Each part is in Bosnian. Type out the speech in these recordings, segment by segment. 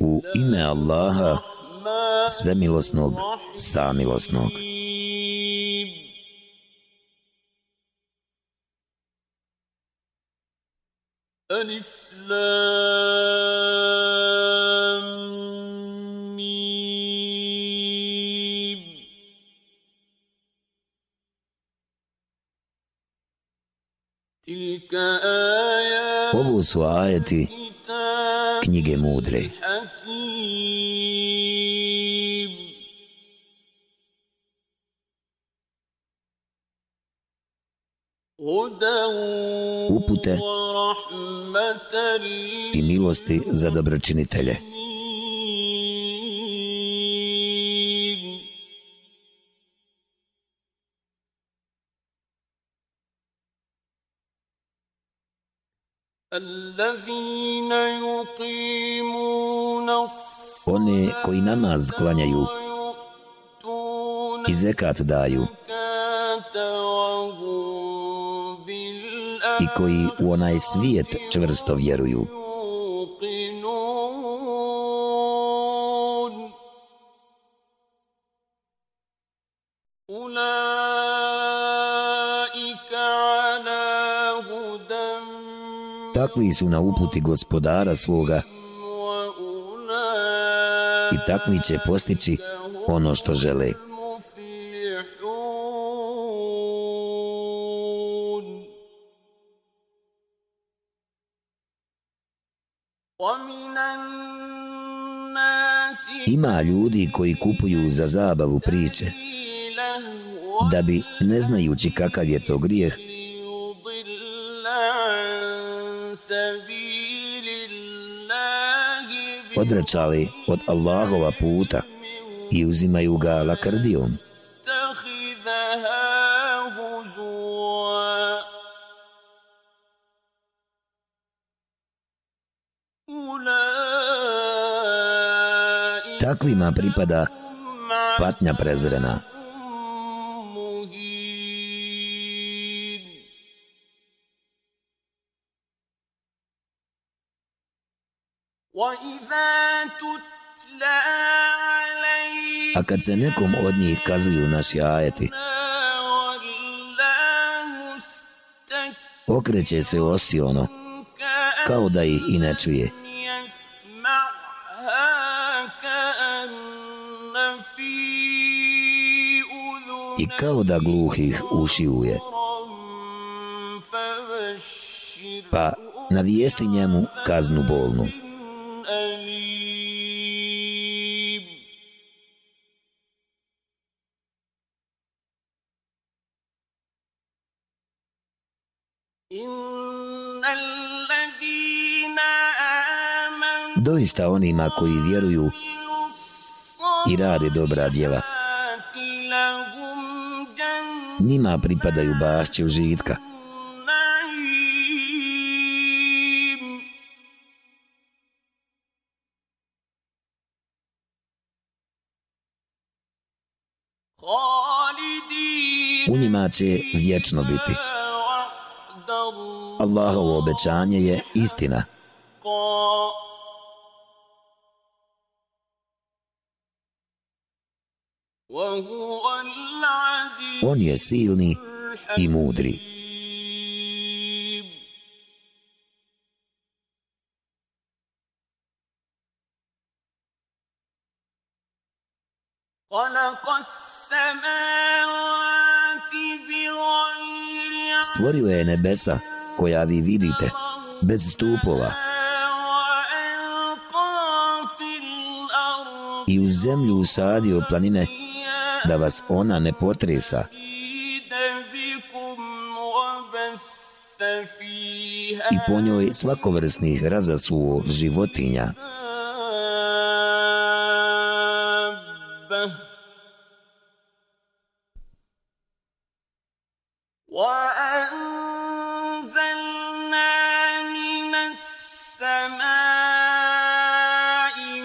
U ime Allaha, svemilosnog, samilosnog. Alif Lam Mim Ovo su ajeti knjige mudre. Upute i milosti za dobročinitelje. One koji namaz klanjaju i zekat daju i koji u onaj svijet čvrsto vjeruju. Takvi su na uputi gospodara svoga i takvi će postići ono što žele. Ima ljudi koji kupuju za zabavu priče, da bi, ne znajući kakav je to grijeh, odrećali od Allahova puta i uzimaju ga lakrdijom. Takvima pripada patnja prezrena. A kad se nekom od njih kazuju naši ajeti, okreće se osiono, kao da ih i ne čuje. I kao da gluhih ušijuje. Pa navijesti njemu kaznu bolnu. Doista onima koji vjeruju i rade dobra djela, njima pripadaju bašće užitka. U njima će vječno biti. Allahovo obećanje je istina. On je silni i mudri. Stvorio je nebesa koja vi vidite, bez stupova. I u zemlju usadio planine da vas ona ne potresa. I po njoj svakovrsnih razasuo životinja.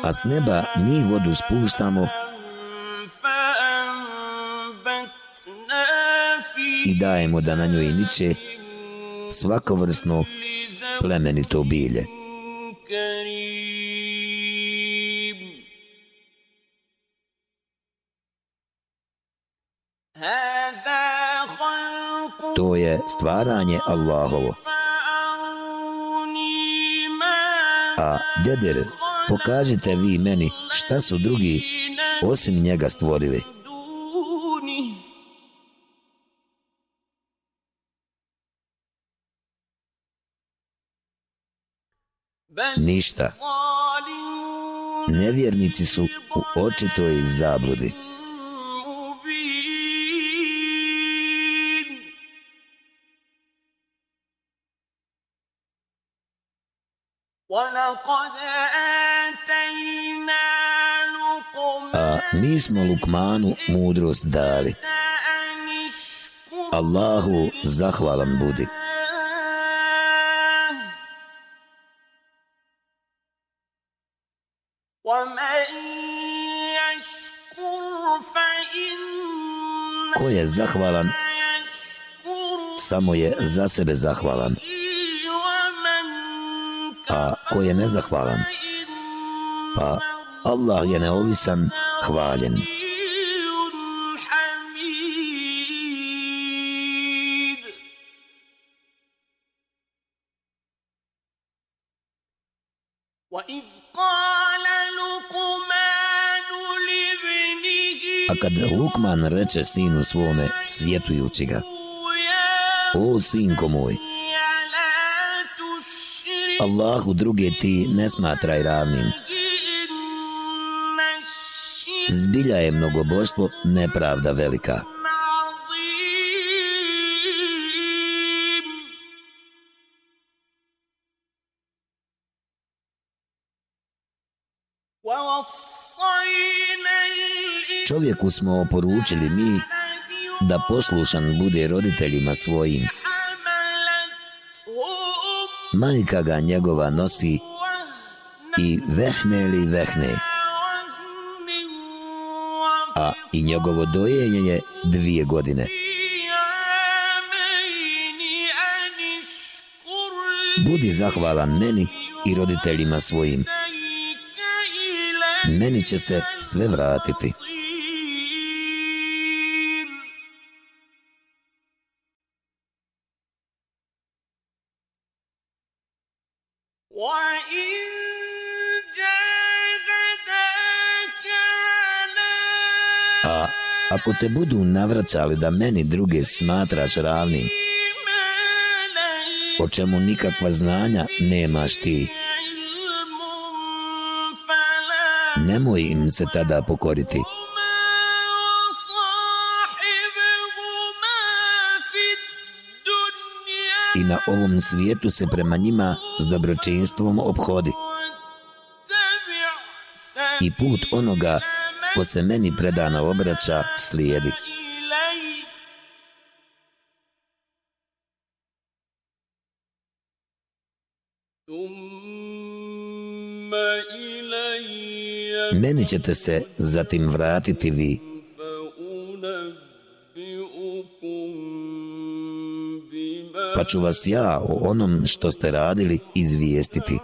A s neba mi vodu spuštamo i dajemo da na njoj niče svakovrsno plemenito bilje. To je stvaranje Allahovo. A dedere, pokažite vi meni šta su drugi osim njega stvorili. Ništa. Nevjernici su u očitoj zabludi. A mi smo Lukmanu mudrost dali. Allahu zahvalan budi. Ko je zahvalan, samo je za sebe zahvalan. A ko je nezahvalan, pa Allah je neovisan, hvaljen. A kad Lukman reče sinu svome, svjetujući ga, O sinko moj, Allahu druge ti ne smatraj ravnim. Zbilja je mnogoboštvo nepravda velika. Čovjeku smo oporučili mi da poslušan bude roditeljima svojim. Majka ga njegova nosi i vehne li vehne. A i njegovo dojenje je dvije godine. Budi zahvalan meni i roditeljima svojim. Meni će se sve vratiti. Ako te budu navracali da meni druge smatraš ravnim, o čemu nikakva znanja nemaš ti, nemoj im se tada pokoriti. I na ovom svijetu se prema njima s dobročinstvom obhodi. I put onoga ko se meni predana obraća slijedi. Meni ćete se zatim vratiti vi. Pa ću vas ja o onom što ste radili izvijestiti.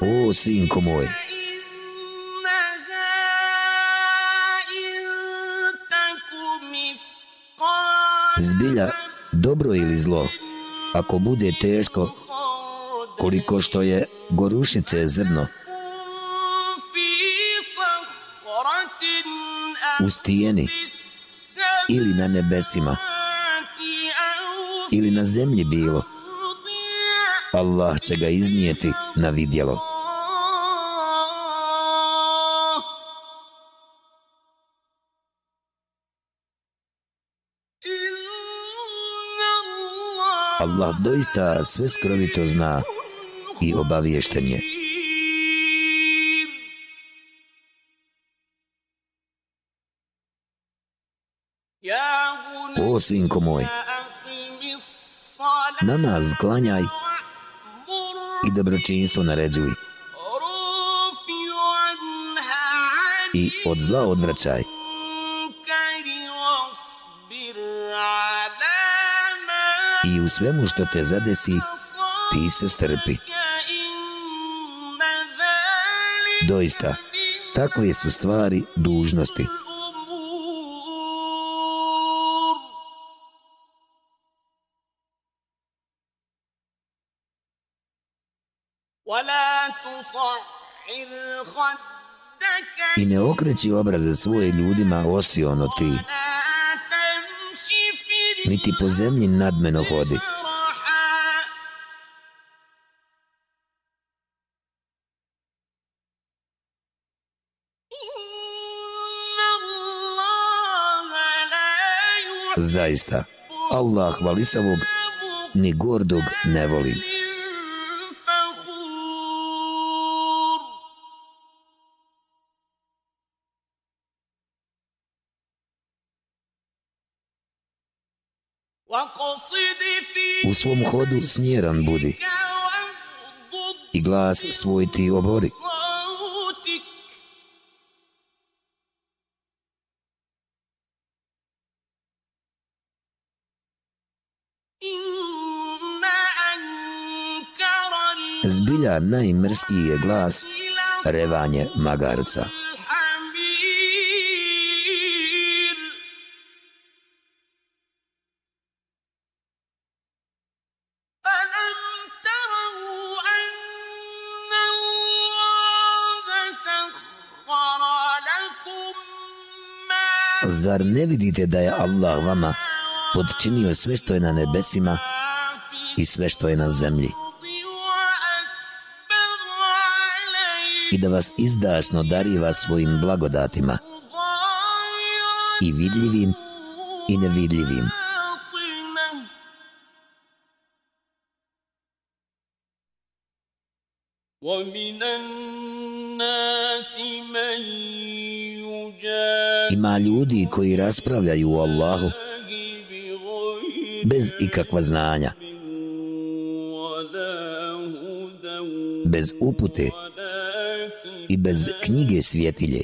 O, sinko moj, zbilja dobro ili zlo, ako bude teško, koliko što je gorušice zrno, u stijeni ili na nebesima ili na zemlji bilo, Allah će ga iznijeti na vidjelo. Allah doista sve skrovito zna i obaviješten je. O, sinko moj, namaz klanjaj i dobročinstvo naređuj. I od zla odvraćaj. U svemu što te zadesi, ti se strpi. Doista, takve su stvari dužnosti. I ne okreći obraze svoje ljudima osi ono ti. Niti po zemlji nadmeno hodi. Zaista, Allah hvalisavog ni gordog ne voli. U svom hodu smjeran budi i glas svoj ti obori. Zbilja najmrskiji je glas revanje magarca. Zar ne vidite da je Allah vama podčinio sve što je na nebesima i sve što je na zemlji? I da vas izdašno dariva svojim blagodatima i vidljivim i nevidljivim. Ima ljudi koji raspravljaju o Allahu bez ikakva znanja, bez upute i bez knjige svjetilje.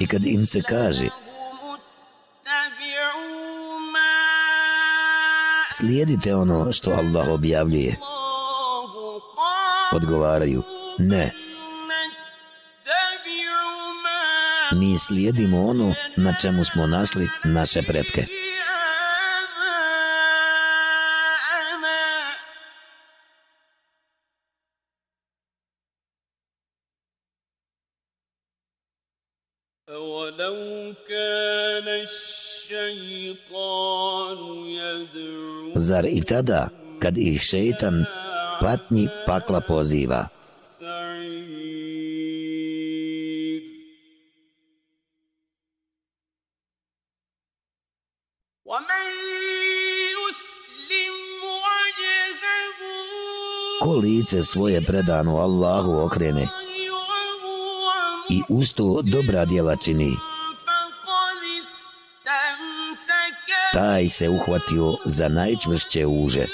I kad im se kaže slijedite ono što Allah objavljuje. Odgovaraju, ne. Mi slijedimo ono na čemu smo nasli naše pretke. Zar i tada, kad ih šeitan patnji pakla poziva? Ko lice svoje predano Allahu okrene i usto dobra djela čini, taj se uhvatio za najčvršće uže.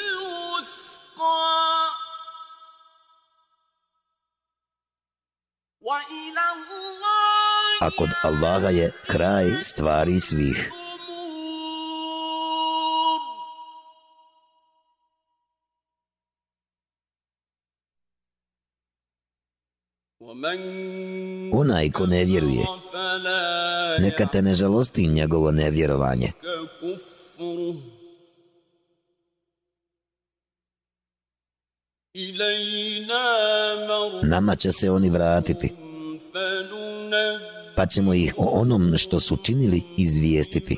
A kod Allaha je kraj stvari svih. Onaj ko ne vjeruje, neka te ne žalosti njegovo nevjerovanje. Nama će se oni vratiti, pa ćemo ih o onom što su činili izvijestiti.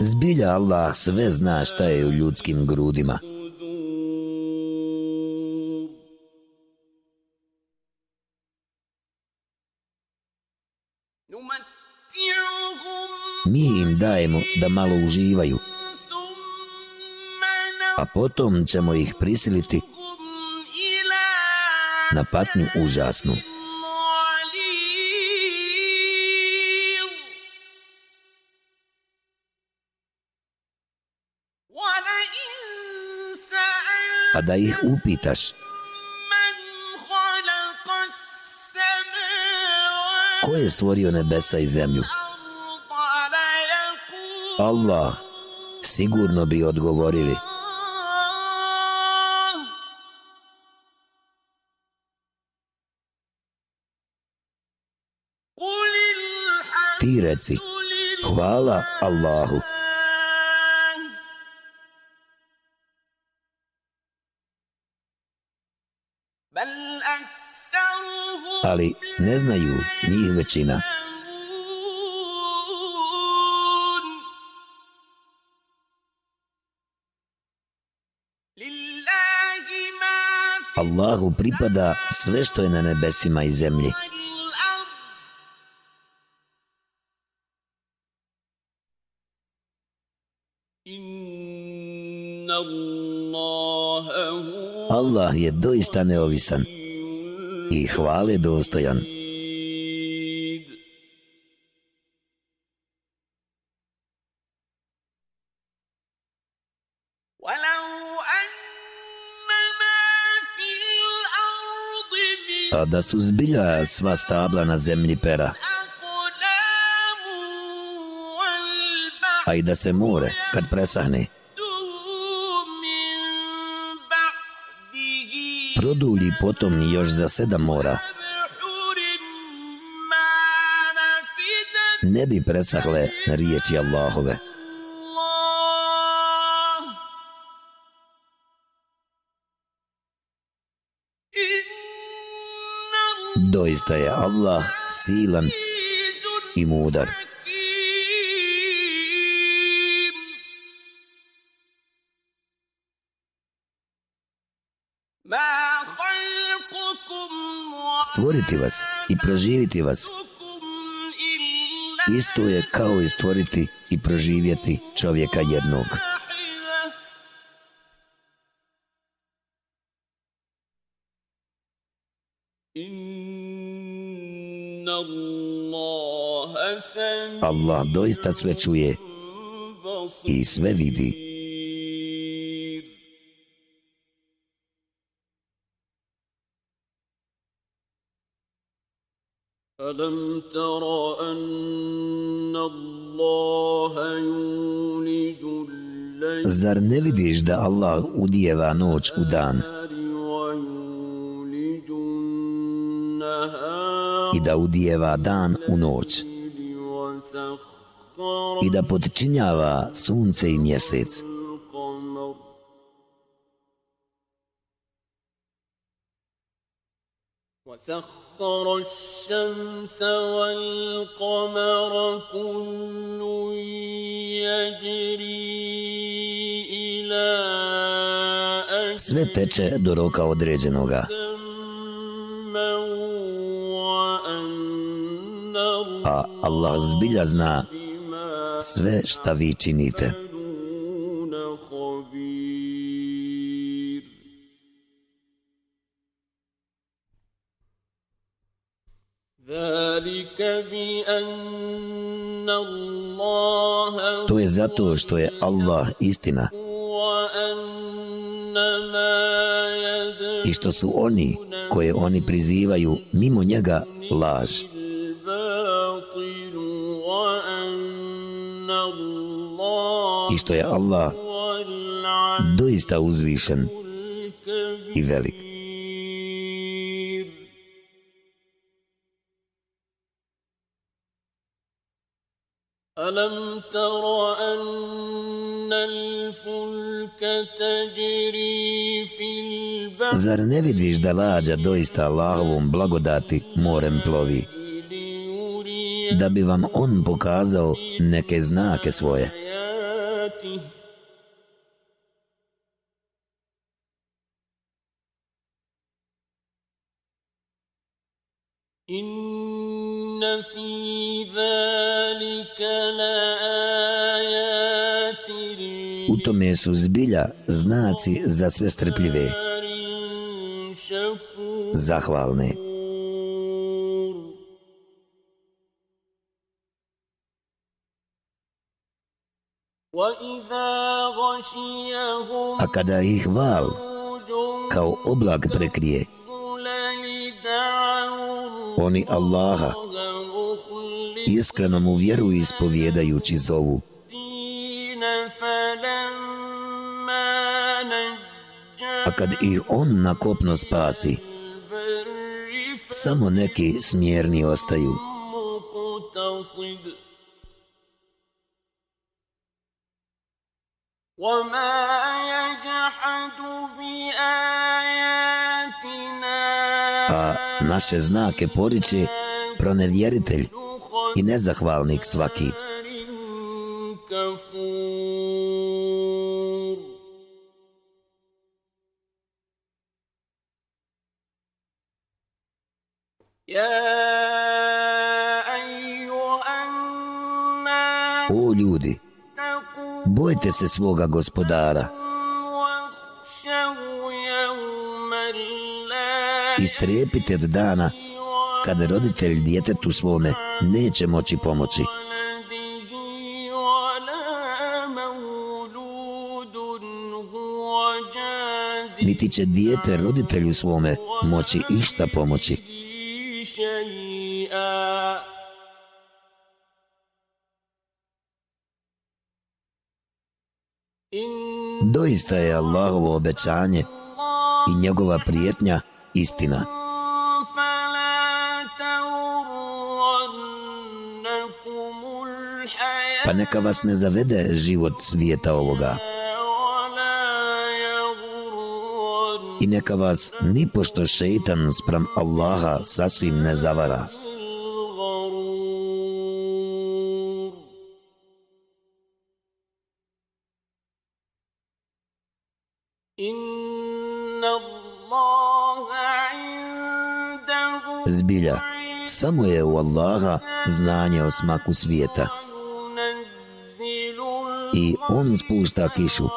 Zbilja Allah sve zna šta je u ljudskim grudima. Mi im dajemo da malo uživaju, a potom ćemo ih prisiliti na patnju užasnu. a da ih upitaš ko je stvorio nebesa i zemlju? Allah, sigurno bi odgovorili. Ti reci, hvala Allahu. Ali ne znaju njih većina. Allahu pripada sve što je na nebesima i zemlji. Allah je doista neovisan i hvale dostojan. Da su zbilja sva stabla na zemlji pera, a i da se more kad presahne, produlji potom još za sedam mora, ne bi presahle riječi Allahove. Doista je Allah silan i mudar. stvoriti vas i proživiti vas isto je kao i stvoriti i proživjeti čovjeka jednog. Allah doista sve čuje i sve vidi. ألم تر أن الله يولج الليل Zar ne vidiš da Allah udijeva noć u dan i da udijeva dan u noć i da podčinjava sunce i mjesec وسخر الشمس والقمر كل يجري إلى Sve teče do roka određenoga. A Allah zbilja zna sve šta vi činite. To je zato što je Allah istina i što su oni koje oni prizivaju mimo njega laž. I što je Allah doista uzvišen i velik. ألم تر أن الفلك تجري في البحر Zar ne vidiš da lađa doista Allahovom blagodati morem plovi? Da bi vam on pokazao neke znake svoje. Inna fi U tome su zbilja znaci za sve strpljive, zahvalne. A kada ih val kao oblak prekrije. Oni Allaha iskreno mu vjeru ispovjedajući zovu. A kad ih on na kopno spasi, samo neki smjerni ostaju. A naše znake poriče pronevjeritelj i nezahvalnik svaki. O ljudi, bojte se svoga gospodara. Istrepite od dana kada roditelj djetetu svome neće moći pomoći. Niti će dijete roditelju svome moći išta pomoći. Doista je Allahovo obećanje i njegova prijetnja istina. Pa neka vas ne zavede život svijeta ovoga. I neka vas ni pošto šeitan sprem Allaha sasvim ne zavara. Zbilja, samo je u Allaha znanje o smaku svijeta. I on spušta kišu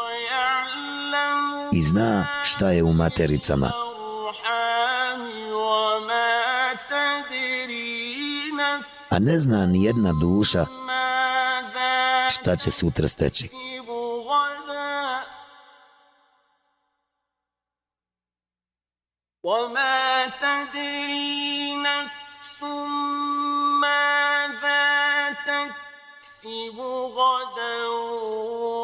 i zna šta je u matericama. A ne zna ni jedna duša šta će sutra steći. وما تدري نفس ماذا تكسب غدا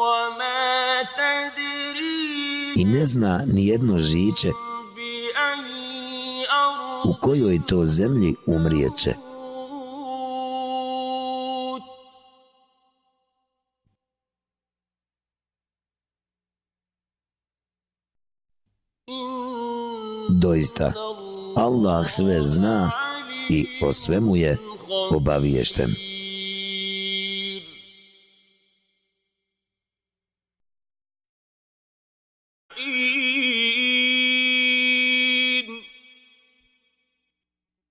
وما تدري I ne zna ni jedno žiće u kojoj to zemlji umrijeće. Doista, Allah sve zna i o svemu je obaviješten.